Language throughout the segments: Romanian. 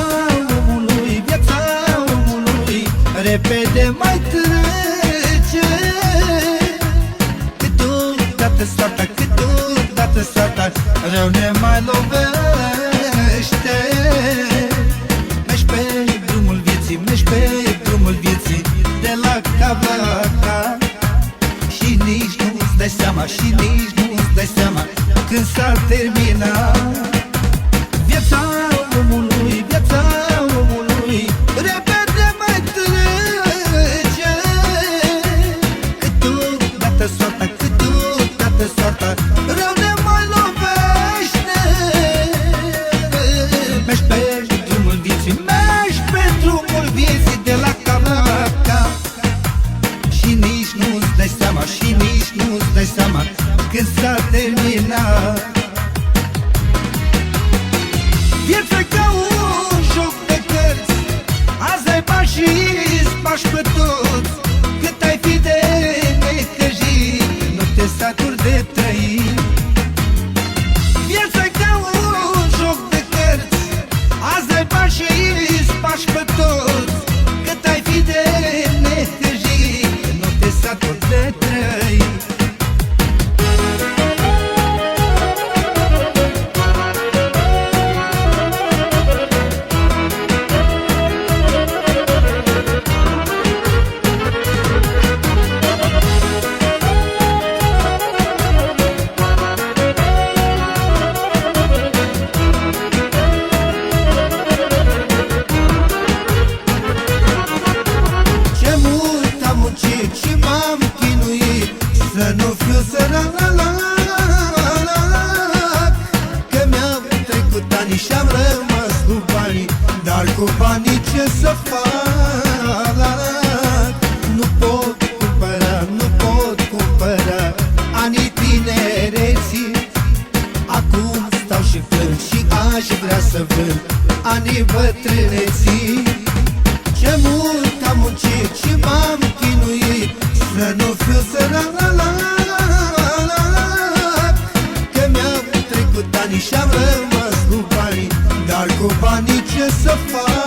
Viața omului, viața omului Repede mai trece. Câteodată soarta, câteodată soarta Rău ne mai lovește. Mergi pe drumul vieții, mergi pe drumul vieții De la cap la cap Și nici nu-ți dai seama, și nici nu-ți dai seama Când s-a terminat. Viața terminat Viața ca un joc de cărți Azi ai bani și spași pe toți muncit și m-am chinuit. Să nu fiu sărac Că mi-au trecut ani și am rămas cu banii Dar cu banii ce să fac? Nu pot cumpăra, nu pot cumpăra Anii tinereții. Acum stau și plâng și aș vrea să vând Anii bătrâneții. Ce mult am muncit și m-am chinuit Să nu fiu sărac Că mi-am trecut ani și am rămas cu banii Dar cu banii ce să fac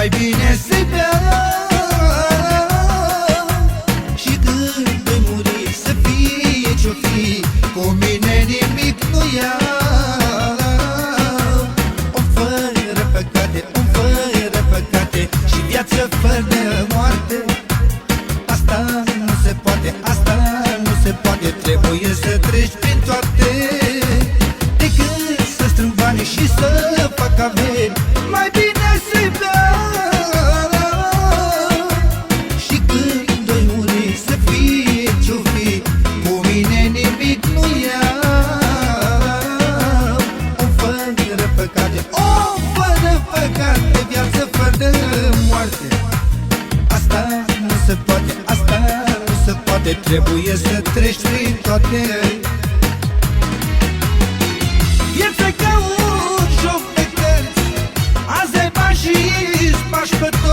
Mai bine să bea Și când voi muri să fie ce-o fi Cu mine nimic nu ia. Om fără păcate, om fără păcate Și viață fără O, fără păcat, de viață fără moarte. Asta nu se poate, asta nu se poate Trebuie să treci prin toate. Viața ca un joc de cărți Azi ai bani și ești pe tot.